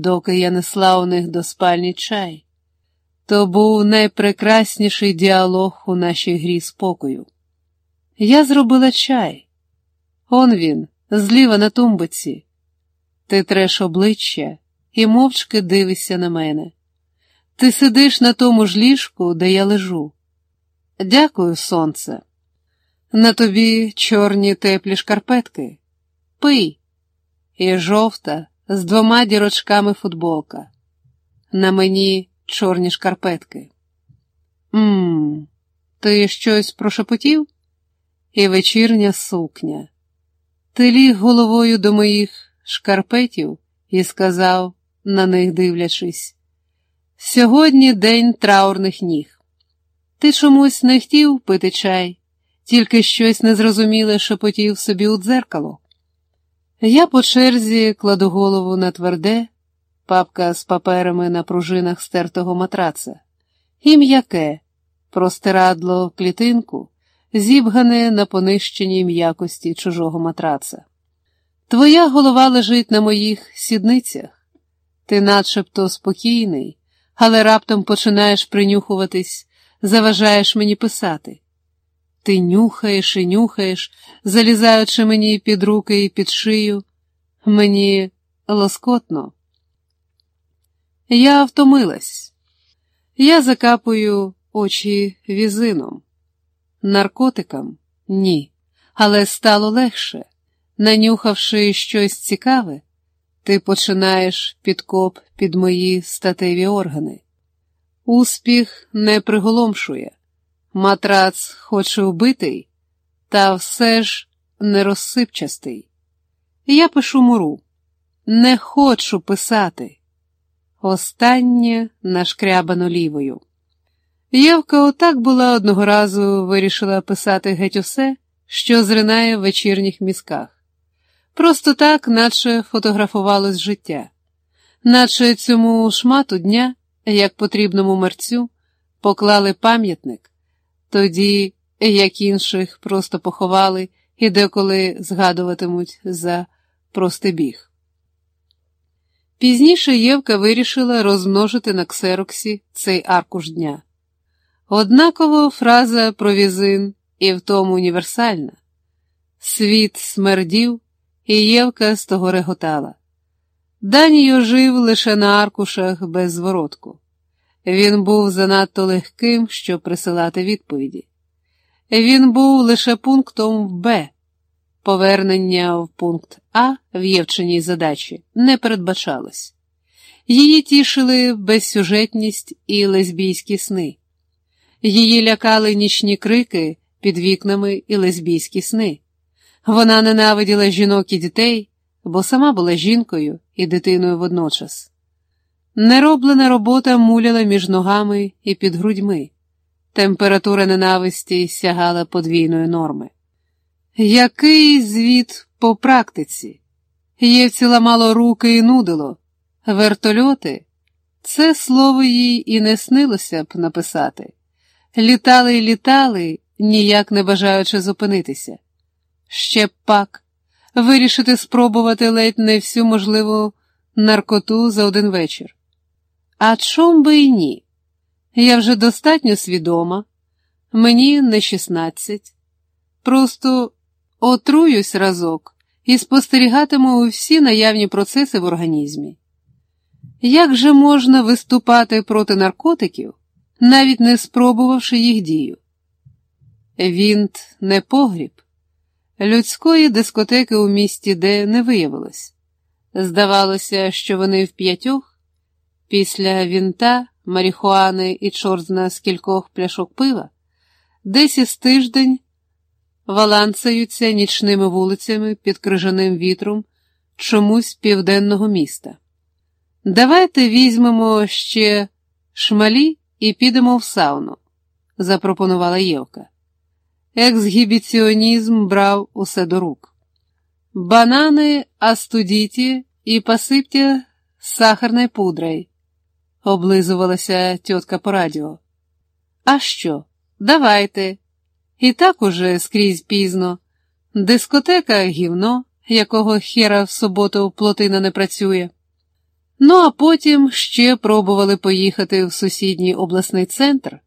доки я несла у них до спальні чай. То був найпрекрасніший діалог у нашій грі спокою. Я зробила чай. Он він, зліва на тумбиці. Ти треш обличчя і мовчки дивишся на мене. Ти сидиш на тому ж ліжку, де я лежу. Дякую, сонце. На тобі чорні теплі шкарпетки. Пий. І жовта з двома дірочками футболка. На мені чорні шкарпетки. Мм, ти щось прошепотів? І вечірня сукня. Ти ліг головою до моїх шкарпетів і сказав, на них дивлячись, сьогодні день траурних ніг. Ти чомусь не хотів пити чай, тільки щось незрозуміле шепотів собі у дзеркало. Я по черзі кладу голову на тверде, папка з паперами на пружинах стертого матраца, і м'яке, простирадло клітинку, зібгане на понищеній м'якості чужого матраца. Твоя голова лежить на моїх сідницях, ти начебто спокійний, але раптом починаєш принюхуватись, заважаєш мені писати. Ти нюхаєш і нюхаєш, залізаючи мені під руки і під шию. Мені лоскотно. Я втомилась. Я закапую очі візином. Наркотикам ні, але стало легше. Нанюхавши щось цікаве, ти починаєш підкоп під мої статеві органи. Успіх не приголомшує. Матрац хоч і вбитий, та все ж не розсипчастий. Я пишу муру. Не хочу писати. Останнє нашкрябано лівою. Євка отак була одного разу вирішила писати геть усе, що зринає в вечірніх мізках. Просто так, наче фотографувалось життя, наче цьому шмату дня, як потрібному мерцю, поклали пам'ятник, тоді, як інших просто поховали і деколи згадуватимуть за простий біг. Пізніше Євка вирішила розмножити на ксероксі цей аркуш дня. Однаково фраза про візин і в тому універсальна. Світ смердів, і Євка з того реготала. Даній ожив лише на аркушах без зворотку. Він був занадто легким, щоб присилати відповіді. Він був лише пунктом Б. Повернення в пункт А в Євчиній задачі не передбачалось. Її тішили безсюжетність і лесбійські сни. Її лякали нічні крики під вікнами і лесбійські сни. Вона ненавиділа жінок і дітей, бо сама була жінкою і дитиною водночас. Нероблена робота муляла між ногами і під грудьми. Температура ненависті сягала подвійної норми. Який звіт по практиці? Євці ламало руки і нудило. Вертольоти це слово їй і не снилося б написати. Літали й літали, ніяк не бажаючи зупинитися. Ще б пак вирішити спробувати ледь не всю можливу наркоту за один вечір. А чом би і ні? Я вже достатньо свідома, мені не 16. Просто отруюсь разок і спостерігатиму всі наявні процеси в організмі. Як же можна виступати проти наркотиків, навіть не спробувавши їх дію? Вінт не погріб. Людської дискотеки у місті де не виявилось. Здавалося, що вони в п'ятьох, після вінта, маріхуани і чорт з кількох пляшок пива, десь із тиждень валанцаються нічними вулицями під крижаним вітром чомусь південного міста. Давайте візьмемо ще шмалі і підемо в сауну, запропонувала Євка. Ексгібіціонізм брав усе до рук. Банани астудіті і посипте сахарною пудрою, облизувалася тітка по радіо. А що? Давайте. І так уже скрізь пізно. Дискотека гівно, якого хера в суботу плотина не працює. Ну а потім ще пробували поїхати в сусідній обласний центр.